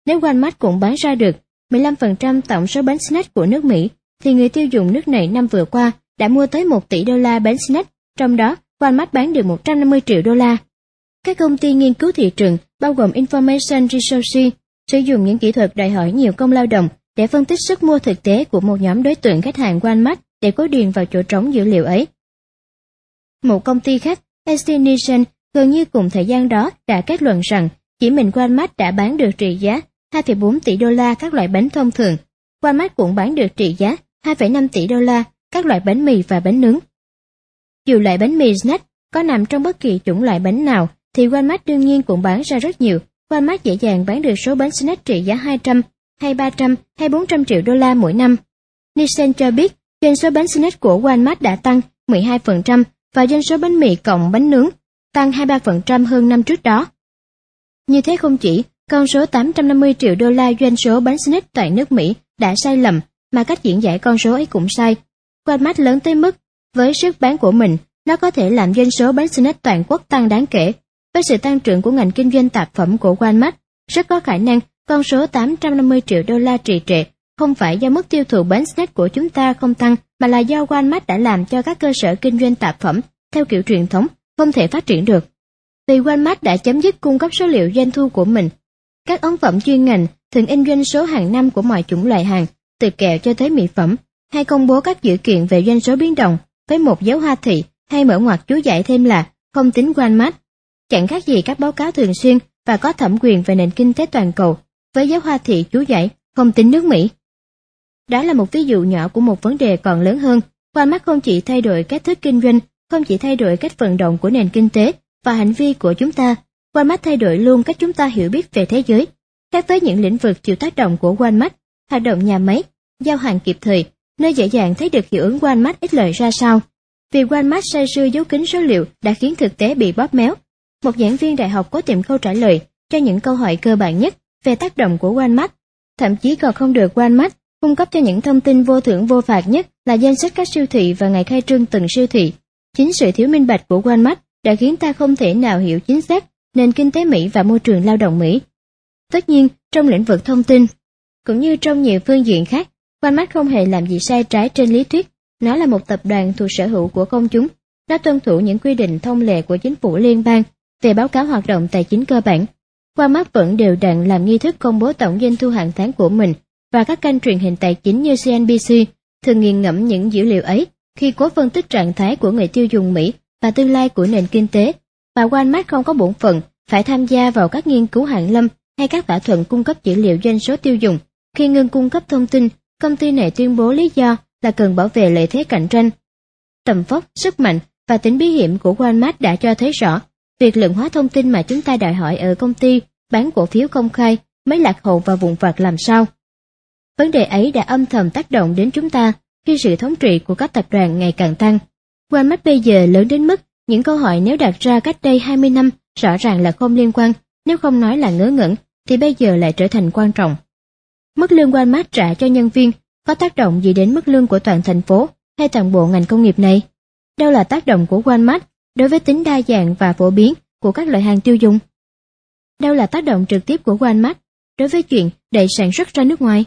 Nếu Walmart cũng bán ra được 15% tổng số bánh snack của nước Mỹ, thì người tiêu dùng nước này năm vừa qua đã mua tới 1 tỷ đô la bánh snack, trong đó Walmart bán được 150 triệu đô la. Các công ty nghiên cứu thị trường, bao gồm Information Research, sử dụng những kỹ thuật đòi hỏi nhiều công lao động để phân tích sức mua thực tế của một nhóm đối tượng khách hàng Walmart để cố điền vào chỗ trống dữ liệu ấy. Một công ty khác, Estimation, gần như cùng thời gian đó đã kết luận rằng chỉ mình Walmart đã bán được trị giá 2,4 tỷ đô la các loại bánh thông thường. Walmart cũng bán được trị giá 2,5 tỷ đô la các loại bánh mì và bánh nướng. Dù loại bánh mì snack có nằm trong bất kỳ chủng loại bánh nào thì Walmart đương nhiên cũng bán ra rất nhiều. Walmart dễ dàng bán được số bánh snack trị giá 200, hay 300, hay 400 triệu đô la mỗi năm. Nielsen cho biết doanh số bánh snack của Walmart đã tăng 12% và doanh số bánh mì cộng bánh nướng tăng 23% hơn năm trước đó. Như thế không chỉ, con số 850 triệu đô la doanh số bánh snack tại nước Mỹ đã sai lầm, mà cách diễn giải con số ấy cũng sai. Walmart lớn tới mức, với sức bán của mình, nó có thể làm doanh số bánh snack toàn quốc tăng đáng kể. Với sự tăng trưởng của ngành kinh doanh tạp phẩm của Walmart, rất có khả năng con số 850 triệu đô la trì trệ không phải do mức tiêu thụ bánh snack của chúng ta không tăng, mà là do Walmart đã làm cho các cơ sở kinh doanh tạp phẩm theo kiểu truyền thống không thể phát triển được. Vì Walmart đã chấm dứt cung cấp số liệu doanh thu của mình. Các ấn phẩm chuyên ngành thường in doanh số hàng năm của mọi chủng loại hàng, từ kẹo cho tới mỹ phẩm, hay công bố các dữ kiện về doanh số biến động với một dấu hoa thị hay mở ngoặc chú giải thêm là không tính Walmart. Chẳng khác gì các báo cáo thường xuyên và có thẩm quyền về nền kinh tế toàn cầu với giáo hoa thị chú dạy không tính nước Mỹ. Đó là một ví dụ nhỏ của một vấn đề còn lớn hơn. Walmart không chỉ thay đổi cách thức kinh doanh, không chỉ thay đổi cách vận động của nền kinh tế và hành vi của chúng ta, Walmart thay đổi luôn cách chúng ta hiểu biết về thế giới. Khác với những lĩnh vực chịu tác động của Walmart, hoạt động nhà máy, giao hàng kịp thời, nơi dễ dàng thấy được hiệu ứng Walmart ít lợi ra sao. Vì Walmart say sưa giấu kín số liệu đã khiến thực tế bị bóp méo. Một giảng viên đại học có tìm câu trả lời cho những câu hỏi cơ bản nhất về tác động của Walmart. Thậm chí còn không được Walmart cung cấp cho những thông tin vô thưởng vô phạt nhất là danh sách các siêu thị và ngày khai trương từng siêu thị. Chính sự thiếu minh bạch của Walmart đã khiến ta không thể nào hiểu chính xác nền kinh tế Mỹ và môi trường lao động Mỹ. Tất nhiên, trong lĩnh vực thông tin, cũng như trong nhiều phương diện khác, Walmart không hề làm gì sai trái trên lý thuyết. Nó là một tập đoàn thuộc sở hữu của công chúng. Nó tuân thủ những quy định thông lệ của chính phủ liên bang về báo cáo hoạt động tài chính cơ bản. Walmart vẫn đều đặn làm nghi thức công bố tổng doanh thu hàng tháng của mình và các kênh truyền hình tài chính như CNBC thường nghiền ngẫm những dữ liệu ấy khi cố phân tích trạng thái của người tiêu dùng Mỹ và tương lai của nền kinh tế. Và Walmart không có bổn phận phải tham gia vào các nghiên cứu hạng lâm hay các thỏa thuận cung cấp dữ liệu doanh số tiêu dùng. Khi ngừng cung cấp thông tin, công ty này tuyên bố lý do là cần bảo vệ lợi thế cạnh tranh. Tầm vóc, sức mạnh và tính bí hiểm của Walmart đã cho thấy rõ việc lượng hóa thông tin mà chúng ta đòi hỏi ở công ty bán cổ phiếu công khai mới lạc hậu và vụn vặt làm sao. Vấn đề ấy đã âm thầm tác động đến chúng ta khi sự thống trị của các tập đoàn ngày càng tăng. Walmart bây giờ lớn đến mức những câu hỏi nếu đặt ra cách đây 20 năm rõ ràng là không liên quan, nếu không nói là ngớ ngẩn, thì bây giờ lại trở thành quan trọng. Mức lương Walmart trả cho nhân viên có tác động gì đến mức lương của toàn thành phố hay toàn bộ ngành công nghiệp này? Đâu là tác động của Walmart đối với tính đa dạng và phổ biến của các loại hàng tiêu dùng? Đâu là tác động trực tiếp của Walmart đối với chuyện đẩy sản xuất ra nước ngoài?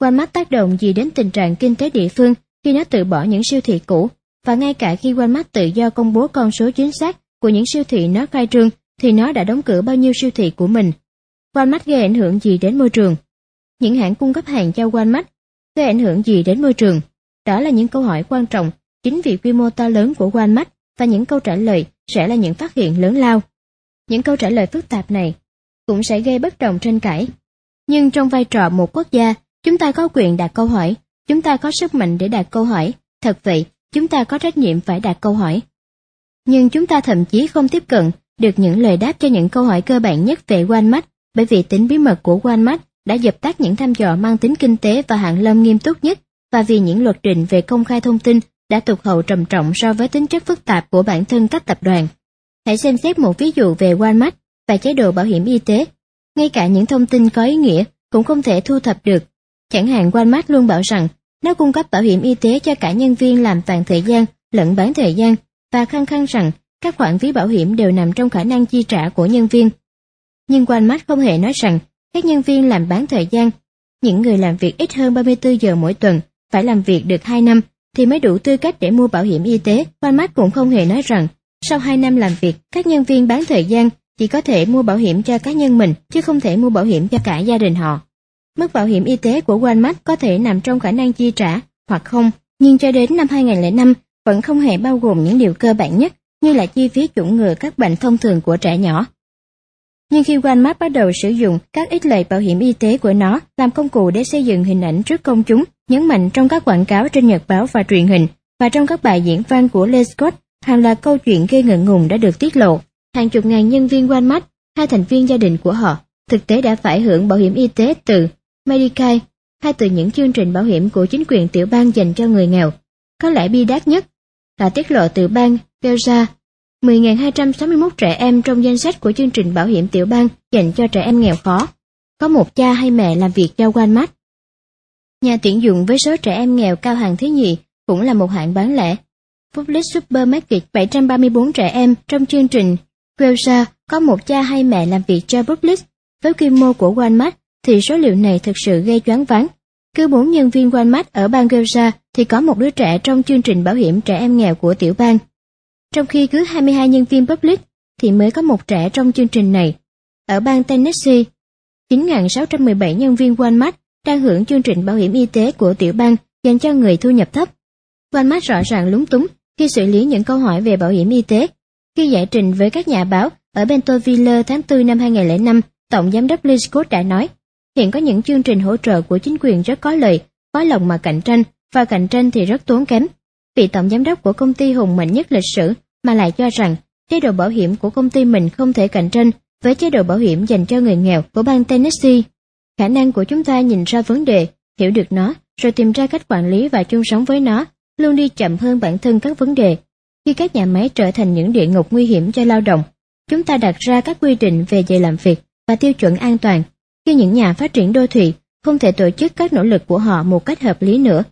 Walmart tác động gì đến tình trạng kinh tế địa phương khi nó tự bỏ những siêu thị cũ và ngay cả khi Walmart tự do công bố con số chính xác của những siêu thị nó khai trương thì nó đã đóng cửa bao nhiêu siêu thị của mình. Walmart gây ảnh hưởng gì đến môi trường? Những hãng cung cấp hàng cho Walmart gây ảnh hưởng gì đến môi trường? Đó là những câu hỏi quan trọng, chính vì quy mô to lớn của Walmart và những câu trả lời sẽ là những phát hiện lớn lao. Những câu trả lời phức tạp này cũng sẽ gây bất đồng tranh cãi. Nhưng trong vai trò một quốc gia, chúng ta có quyền đặt câu hỏi, chúng ta có sức mạnh để đặt câu hỏi, thật vậy, chúng ta có trách nhiệm phải đặt câu hỏi. Nhưng chúng ta thậm chí không tiếp cận được những lời đáp cho những câu hỏi cơ bản nhất về Walmart bởi vì tính bí mật của Walmart đã dập tắt những thăm dò mang tính kinh tế và hạng lâm nghiêm túc nhất và vì những luật định về công khai thông tin đã tụt hậu trầm trọng so với tính chất phức tạp của bản thân các tập đoàn. Hãy xem xét một ví dụ về Walmart và chế độ bảo hiểm y tế. Ngay cả những thông tin có ý nghĩa cũng không thể thu thập được. Chẳng hạn Walmart luôn bảo rằng nó cung cấp bảo hiểm y tế cho cả nhân viên làm toàn thời gian lẫn bán thời gian và khăng khăng rằng các khoản phí bảo hiểm đều nằm trong khả năng chi trả của nhân viên. Nhưng Walmart không hề nói rằng các nhân viên làm bán thời gian, những người làm việc ít hơn 34 giờ mỗi tuần phải làm việc được 2 năm thì mới đủ tư cách để mua bảo hiểm y tế. Walmart cũng không hề nói rằng sau 2 năm làm việc, các nhân viên bán thời gian chỉ có thể mua bảo hiểm cho cá nhân mình chứ không thể mua bảo hiểm cho cả gia đình họ. Mức bảo hiểm y tế của Walmart có thể nằm trong khả năng chi trả hoặc không, nhưng cho đến năm 2005 vẫn không hề bao gồm những điều cơ bản nhất như là chi phí chủng ngừa các bệnh thông thường của trẻ nhỏ. Nhưng khi Walmart bắt đầu sử dụng các ích lợi bảo hiểm y tế của nó làm công cụ để xây dựng hình ảnh trước công chúng, nhấn mạnh trong các quảng cáo trên nhật báo và truyền hình, và trong các bài diễn văn của Les Scott, hàng loạt câu chuyện gây ngượng ngùng đã được tiết lộ. Hàng chục ngàn nhân viên Walmart, hai thành viên gia đình của họ, thực tế đã phải hưởng bảo hiểm y tế từ Medicare hay từ những chương trình bảo hiểm của chính quyền tiểu bang dành cho người nghèo. Có lẽ bi đát nhất là tiết lộ từ bang Georgia 10.261 trẻ em trong danh sách của chương trình bảo hiểm tiểu bang dành cho trẻ em nghèo khó. Có một cha hay mẹ làm việc cho Walmart. Nhà tuyển dụng với số trẻ em nghèo cao hàng thứ nhì cũng là một hãng bán lẻ. Public Supermarket 734 trẻ em trong chương trình Georgia có một cha hay mẹ làm việc cho Public. Với quy mô của Walmart thì số liệu này thực sự gây choáng váng. Cứ bốn nhân viên Walmart ở bang Georgia thì có một đứa trẻ trong chương trình bảo hiểm trẻ em nghèo của tiểu bang. Trong khi cứ 22 nhân viên public thì mới có một trẻ trong chương trình này. Ở bang Tennessee, 9.617 nhân viên Walmart đang hưởng chương trình bảo hiểm y tế của tiểu bang dành cho người thu nhập thấp. Walmart rõ ràng lúng túng khi xử lý những câu hỏi về bảo hiểm y tế. Khi giải trình với các nhà báo ở Bentonville tháng 4 năm 2005, Tổng Giám đốc Lee Scott đã nói, hiện có những chương trình hỗ trợ của chính quyền rất có lợi, có lòng mà cạnh tranh, và cạnh tranh thì rất tốn kém. Vị tổng giám đốc của công ty hùng mạnh nhất lịch sử mà lại cho rằng chế độ bảo hiểm của công ty mình không thể cạnh tranh với chế độ bảo hiểm dành cho người nghèo của bang Tennessee. Khả năng của chúng ta nhìn ra vấn đề, hiểu được nó, rồi tìm ra cách quản lý và chung sống với nó, luôn đi chậm hơn bản thân các vấn đề. Khi các nhà máy trở thành những địa ngục nguy hiểm cho lao động, chúng ta đặt ra các quy định về giờ làm việc và tiêu chuẩn an toàn, khi những nhà phát triển đô thị không thể tổ chức các nỗ lực của họ một cách hợp lý nữa.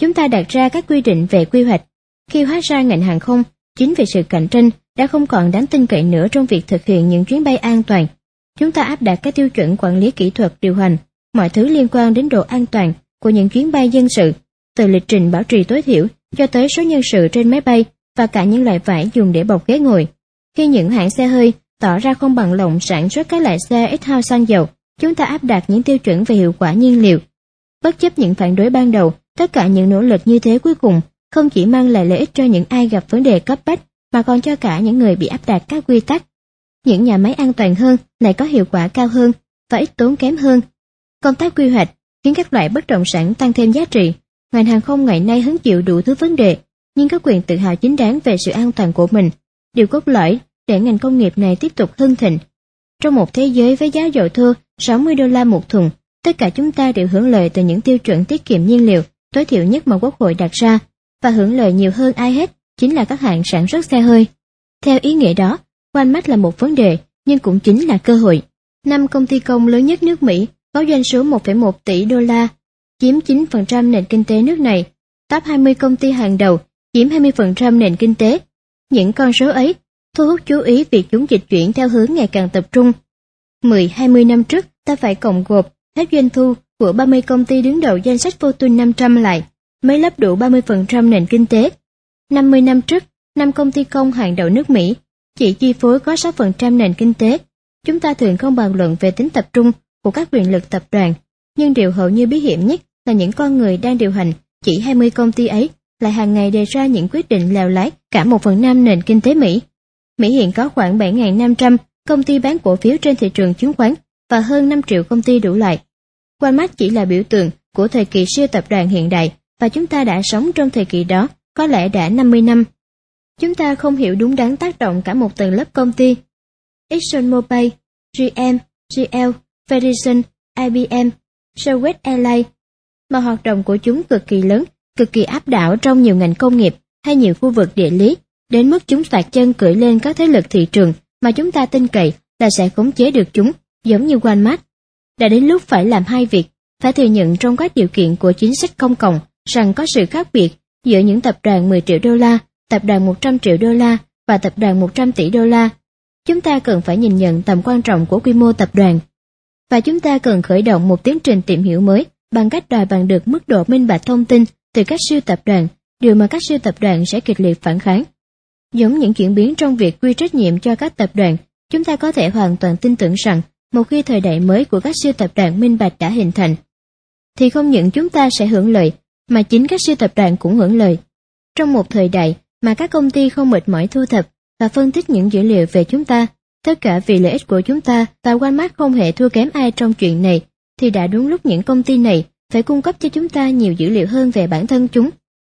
Chúng ta đặt ra các quy định về quy hoạch. Khi hóa ra ngành hàng không, chính vì sự cạnh tranh đã không còn đáng tin cậy nữa trong việc thực hiện những chuyến bay an toàn. Chúng ta áp đặt các tiêu chuẩn quản lý kỹ thuật điều hành, mọi thứ liên quan đến độ an toàn của những chuyến bay dân sự, từ lịch trình bảo trì tối thiểu cho tới số nhân sự trên máy bay và cả những loại vải dùng để bọc ghế ngồi. Khi những hãng xe hơi tỏ ra không bằng lòng sản xuất các loại xe ít hao xăng dầu, chúng ta áp đặt những tiêu chuẩn về hiệu quả nhiên liệu. Bất chấp những phản đối ban đầu, tất cả những nỗ lực như thế cuối cùng không chỉ mang lại lợi ích cho những ai gặp vấn đề cấp bách, mà còn cho cả những người bị áp đặt các quy tắc. Những nhà máy an toàn hơn lại có hiệu quả cao hơn và ít tốn kém hơn. Công tác quy hoạch khiến các loại bất động sản tăng thêm giá trị. Ngành hàng không ngày nay hứng chịu đủ thứ vấn đề, nhưng có quyền tự hào chính đáng về sự an toàn của mình. Điều cốt lõi để ngành công nghiệp này tiếp tục hưng thịnh. Trong một thế giới với giá dầu thô 60 đô la một thùng, tất cả chúng ta đều hưởng lợi từ những tiêu chuẩn tiết kiệm nhiên liệu tối thiểu nhất mà Quốc hội đặt ra, và hưởng lợi nhiều hơn ai hết chính là các hãng sản xuất xe hơi. Theo ý nghĩa đó, quan mắt là một vấn đề, nhưng cũng chính là cơ hội. Năm công ty công lớn nhất nước Mỹ có doanh số 1,1 tỷ đô la, chiếm 9% nền kinh tế nước này. Top 20 công ty hàng đầu chiếm 20% nền kinh tế. Những con số ấy thu hút chú ý việc chúng dịch chuyển theo hướng ngày càng tập trung. 10-20 năm trước, ta phải cộng gộp hết doanh thu của 30 công ty đứng đầu danh sách Fortune 500 lại, mới lấp đủ 30% nền kinh tế. 50 năm trước, năm công ty công hàng đầu nước Mỹ chỉ chi phối có 6% nền kinh tế. Chúng ta thường không bàn luận về tính tập trung của các quyền lực tập đoàn, nhưng điều hầu như bí hiểm nhất là những con người đang điều hành chỉ 20 công ty ấy lại hàng ngày đề ra những quyết định lèo lái cả một phần năm nền kinh tế Mỹ. Mỹ hiện có khoảng 7.500 công ty bán cổ phiếu trên thị trường chứng khoán và hơn 5 triệu công ty đủ loại. Walmart chỉ là biểu tượng của thời kỳ siêu tập đoàn hiện đại và chúng ta đã sống trong thời kỳ đó có lẽ đã 50 năm. Chúng ta không hiểu đúng đắn tác động cả một tầng lớp công ty. ExxonMobil, GM, GL, Verizon, IBM, Southwest Airlines, mà hoạt động của chúng cực kỳ lớn, cực kỳ áp đảo trong nhiều ngành công nghiệp hay nhiều khu vực địa lý, đến mức chúng tạt chân cưỡi lên các thế lực thị trường mà chúng ta tin cậy là sẽ khống chế được chúng, giống như Walmart. Đã đến lúc phải làm hai việc, phải thừa nhận trong các điều kiện của chính sách công cộng rằng có sự khác biệt giữa những tập đoàn 10 triệu đô la, tập đoàn 100 triệu đô la và tập đoàn 100 tỷ đô la. Chúng ta cần phải nhìn nhận tầm quan trọng của quy mô tập đoàn. Và chúng ta cần khởi động một tiến trình tìm hiểu mới bằng cách đòi bằng được mức độ minh bạch thông tin từ các siêu tập đoàn, điều mà các siêu tập đoàn sẽ kịch liệt phản kháng. Giống những chuyển biến trong việc quy trách nhiệm cho các tập đoàn, chúng ta có thể hoàn toàn tin tưởng rằng một khi thời đại mới của các siêu tập đoàn minh bạch đã hình thành, thì không những chúng ta sẽ hưởng lợi, mà chính các siêu tập đoàn cũng hưởng lợi. Trong một thời đại mà các công ty không mệt mỏi thu thập và phân tích những dữ liệu về chúng ta, tất cả vì lợi ích của chúng ta và Walmart không hề thua kém ai trong chuyện này, thì đã đúng lúc những công ty này phải cung cấp cho chúng ta nhiều dữ liệu hơn về bản thân chúng.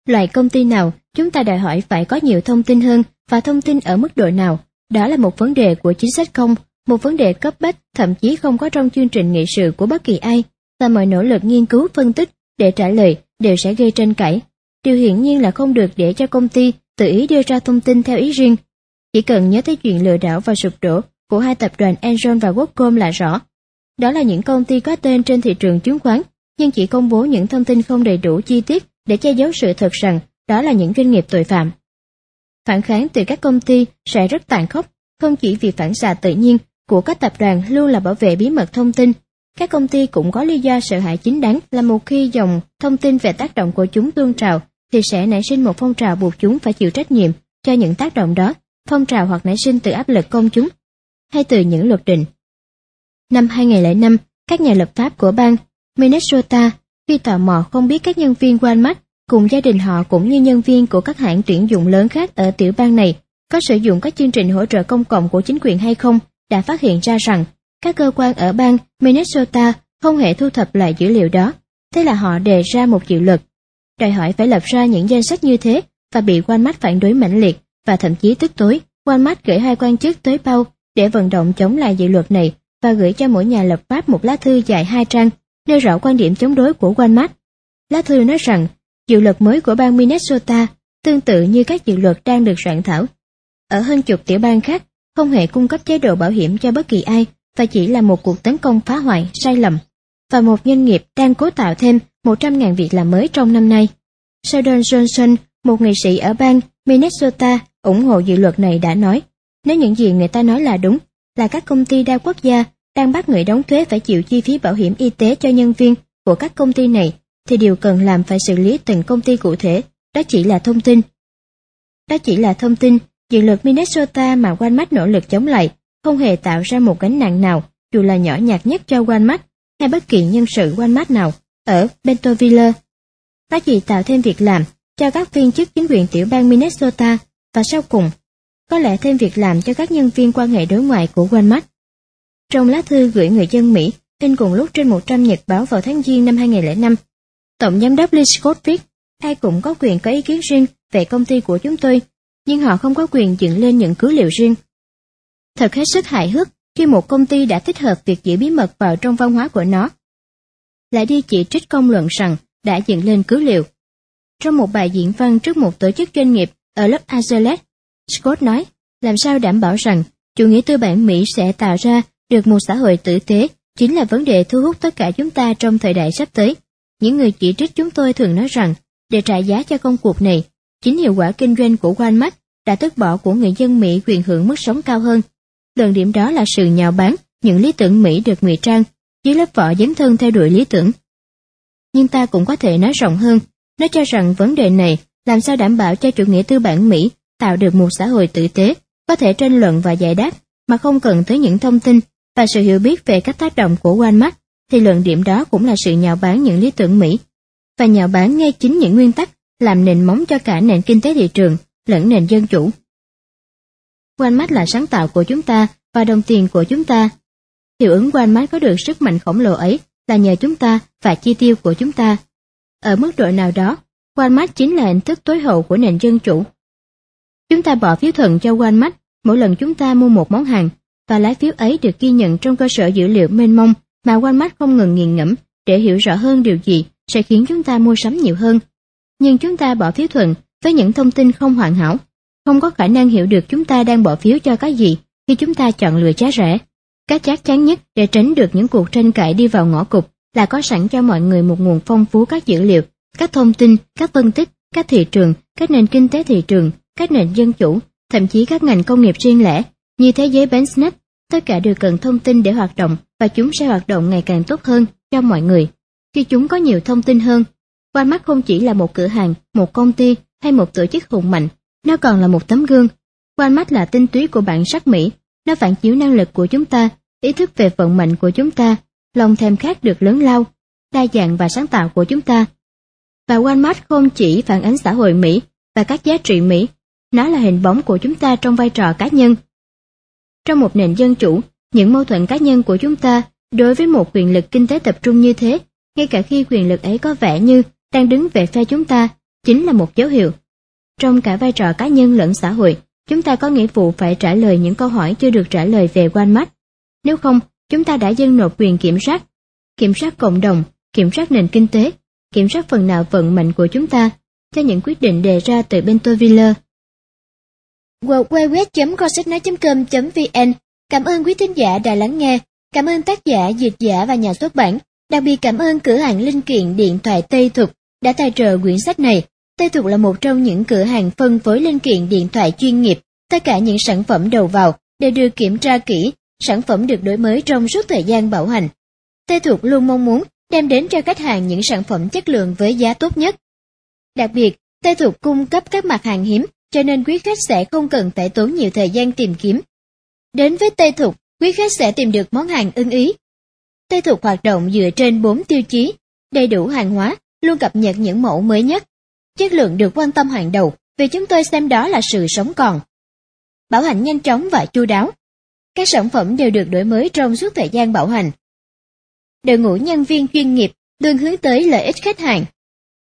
Loại công ty nào chúng ta đòi hỏi phải có nhiều thông tin hơn và thông tin ở mức độ nào, đó là một vấn đề của chính sách công, một vấn đề cấp bách thậm chí không có trong chương trình nghị sự của bất kỳ ai, và mọi nỗ lực nghiên cứu phân tích để trả lời đều sẽ gây tranh cãi. Điều hiển nhiên là không được để cho công ty tự ý đưa ra thông tin theo ý riêng. Chỉ cần nhớ tới chuyện lừa đảo và sụp đổ của hai tập đoàn Enron và Worldcom là rõ. Đó là những công ty có tên trên thị trường chứng khoán, nhưng chỉ công bố những thông tin không đầy đủ chi tiết để che giấu sự thật rằng đó là những doanh nghiệp tội phạm. Phản kháng từ các công ty sẽ rất tàn khốc, không chỉ vì phản xạ tự nhiên của các tập đoàn luôn là bảo vệ bí mật thông tin các công ty cũng có lý do sợ hãi chính đáng là một khi dòng thông tin về tác động của chúng tuôn trào thì sẽ nảy sinh một phong trào buộc chúng phải chịu trách nhiệm cho những tác động đó, phong trào hoặc nảy sinh từ áp lực công chúng hay từ những luật định. Năm 2005, các nhà lập pháp của bang Minnesota khi tò mò không biết các nhân viên Walmart cùng gia đình họ cũng như nhân viên của các hãng tuyển dụng lớn khác ở tiểu bang này có sử dụng các chương trình hỗ trợ công cộng của chính quyền hay không, đã phát hiện ra rằng các cơ quan ở bang Minnesota không hề thu thập lại dữ liệu đó, thế là họ đề ra một dự luật. Đòi hỏi phải lập ra những danh sách như thế và bị Walmart phản đối mãnh liệt và thậm chí tức tối. Walmart gửi hai quan chức tới Pau để vận động chống lại dự luật này và gửi cho mỗi nhà lập pháp một lá thư dài hai trang nêu rõ quan điểm chống đối của Walmart. Lá thư nói rằng dự luật mới của bang Minnesota tương tự như các dự luật đang được soạn thảo. Ở hơn chục tiểu bang khác, không hề cung cấp chế độ bảo hiểm cho bất kỳ ai và chỉ là một cuộc tấn công phá hoại, sai lầm. Và một doanh nghiệp đang cố tạo thêm 100.000 việc làm mới trong năm nay. Sheldon Johnson, một nghị sĩ ở bang Minnesota, ủng hộ dự luật này đã nói, nếu những gì người ta nói là đúng, là các công ty đa quốc gia đang bắt người đóng thuế phải chịu chi phí bảo hiểm y tế cho nhân viên của các công ty này, thì điều cần làm phải xử lý từng công ty cụ thể, đó chỉ là thông tin. Đó chỉ là thông tin, dự luật Minnesota mà Walmart nỗ lực chống lại, không hề tạo ra một gánh nặng nào, dù là nhỏ nhặt nhất cho Walmart hay bất kỳ nhân sự Walmart nào ở Bentonville. Nó chỉ tạo thêm việc làm cho các viên chức chính quyền tiểu bang Minnesota và sau cùng, có lẽ thêm việc làm cho các nhân viên quan hệ đối ngoại của Walmart. Trong lá thư gửi người dân Mỹ in cùng lúc trên 100 nhật báo vào tháng Giêng năm 2005, Tổng giám đốc Lee Scott viết, ai cũng có quyền có ý kiến riêng về công ty của chúng tôi, nhưng họ không có quyền dựng lên những cứ liệu riêng. Thật hết sức hài hước khi một công ty đã tích hợp việc giữ bí mật vào trong văn hóa của nó. Lại đi chỉ trích công luận rằng đã dựng lên cứ liệu. Trong một bài diễn văn trước một tổ chức doanh nghiệp ở Los Angeles, Scott nói, làm sao đảm bảo rằng chủ nghĩa tư bản Mỹ sẽ tạo ra được một xã hội tử tế chính là vấn đề thu hút tất cả chúng ta trong thời đại sắp tới. Những người chỉ trích chúng tôi thường nói rằng, để trả giá cho công cuộc này, chính hiệu quả kinh doanh của Walmart đã tước bỏ của người dân Mỹ quyền hưởng mức sống cao hơn. Luận điểm đó là sự nhào bán những lý tưởng Mỹ được ngụy trang dưới lớp vỏ dấn thân theo đuổi lý tưởng. Nhưng ta cũng có thể nói rộng hơn, nó cho rằng vấn đề này làm sao đảm bảo cho chủ nghĩa tư bản Mỹ tạo được một xã hội tử tế, có thể tranh luận và giải đáp mà không cần tới những thông tin và sự hiểu biết về các tác động của Walmart, thì luận điểm đó cũng là sự nhào bán những lý tưởng Mỹ. Và nhào bán ngay chính những nguyên tắc làm nền móng cho cả nền kinh tế thị trường lẫn nền dân chủ. Walmart là sáng tạo của chúng ta và đồng tiền của chúng ta. Hiệu ứng Walmart có được sức mạnh khổng lồ ấy là nhờ chúng ta và chi tiêu của chúng ta. Ở mức độ nào đó, Walmart chính là hình thức tối hậu của nền dân chủ. Chúng ta bỏ phiếu thuận cho Walmart mỗi lần chúng ta mua một món hàng và lá phiếu ấy được ghi nhận trong cơ sở dữ liệu mênh mông mà Walmart không ngừng nghiền ngẫm để hiểu rõ hơn điều gì sẽ khiến chúng ta mua sắm nhiều hơn. Nhưng chúng ta bỏ phiếu thuận với những thông tin không hoàn hảo, không có khả năng hiểu được chúng ta đang bỏ phiếu cho cái gì khi chúng ta chọn lựa giá rẻ. Cái chắc chắn nhất để tránh được những cuộc tranh cãi đi vào ngõ cụt là có sẵn cho mọi người một nguồn phong phú các dữ liệu, các thông tin, các phân tích, các thị trường, các nền kinh tế thị trường, các nền dân chủ, thậm chí các ngành công nghiệp riêng lẻ, như thế giới bánh snack, tất cả đều cần thông tin để hoạt động và chúng sẽ hoạt động ngày càng tốt hơn cho mọi người. Khi chúng có nhiều thông tin hơn, Walmart không chỉ là một cửa hàng, một công ty hay một tổ chức hùng mạnh, nó còn là một tấm gương. Walmart là tinh túy của bản sắc Mỹ, nó phản chiếu năng lực của chúng ta, ý thức về vận mệnh của chúng ta, lòng thèm khát được lớn lao, đa dạng và sáng tạo của chúng ta. Và Walmart không chỉ phản ánh xã hội Mỹ và các giá trị Mỹ, nó là hình bóng của chúng ta trong vai trò cá nhân. Trong một nền dân chủ, những mâu thuẫn cá nhân của chúng ta đối với một quyền lực kinh tế tập trung như thế, ngay cả khi quyền lực ấy có vẻ như đang đứng về phe chúng ta, chính là một dấu hiệu. Trong cả vai trò cá nhân lẫn xã hội, chúng ta có nghĩa vụ phải trả lời những câu hỏi chưa được trả lời về Walmart. Nếu không, chúng ta đã dâng nộp quyền kiểm soát, kiểm soát cộng đồng, kiểm soát nền kinh tế, kiểm soát phần nào vận mệnh của chúng ta cho những quyết định đề ra từ bên Bentonville. www.cosetnói.com.vn Cảm ơn quý thính giả đã lắng nghe. Cảm ơn tác giả, dịch giả và nhà xuất bản. Đặc biệt cảm ơn cửa hàng linh kiện điện thoại Tây Thục đã tài trợ quyển sách này. Tây Thục là một trong những cửa hàng phân phối linh kiện điện thoại chuyên nghiệp. Tất cả những sản phẩm đầu vào đều được kiểm tra kỹ, sản phẩm được đổi mới trong suốt thời gian bảo hành. Tây Thục luôn mong muốn đem đến cho khách hàng những sản phẩm chất lượng với giá tốt nhất. Đặc biệt, Tây Thục cung cấp các mặt hàng hiếm, cho nên quý khách sẽ không cần phải tốn nhiều thời gian tìm kiếm. Đến với Tây Thục, quý khách sẽ tìm được món hàng ưng ý. Tây Thục hoạt động dựa trên 4 tiêu chí, đầy đủ hàng hóa, luôn cập nhật những mẫu mới nhất. Chất lượng được quan tâm hàng đầu vì chúng tôi xem đó là sự sống còn. Bảo hành nhanh chóng và chu đáo. Các sản phẩm đều được đổi mới trong suốt thời gian bảo hành. Đội ngũ nhân viên chuyên nghiệp luôn hướng tới lợi ích khách hàng.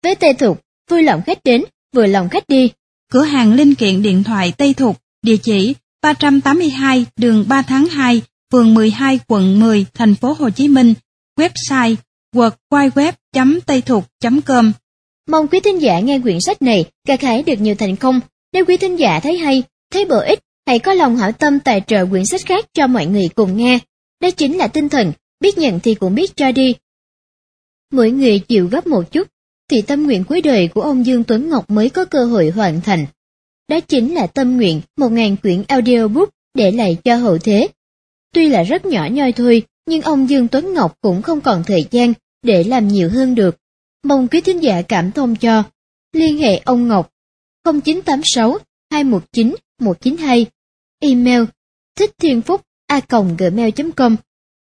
Với Tây Thục, vui lòng khách đến, vừa lòng khách đi. Cửa hàng linh kiện điện thoại Tây Thục, địa chỉ 382 đường 3 tháng 2, phường 12 quận 10, thành phố Hồ Chí Minh. Website www.taythuc.com Mong quý thính giả nghe quyển sách này gặt hái được nhiều thành công. Nếu quý thính giả thấy hay, thấy bổ ích, hãy có lòng hảo tâm tài trợ quyển sách khác cho mọi người cùng nghe. Đó chính là tinh thần, biết nhận thì cũng biết cho đi. Mỗi người chịu gấp một chút, thì tâm nguyện cuối đời của ông Dương Tuấn Ngọc mới có cơ hội hoàn thành. Đó chính là tâm nguyện một ngàn quyển audiobook để lại cho hậu thế. Tuy là rất nhỏ nhoi thôi, nhưng ông Dương Tuấn Ngọc cũng không còn thời gian để làm nhiều hơn được. Mong quý thính giả cảm thông cho. Liên hệ ông Ngọc 0986 219 192 Email thích thiên phúc a gmail.com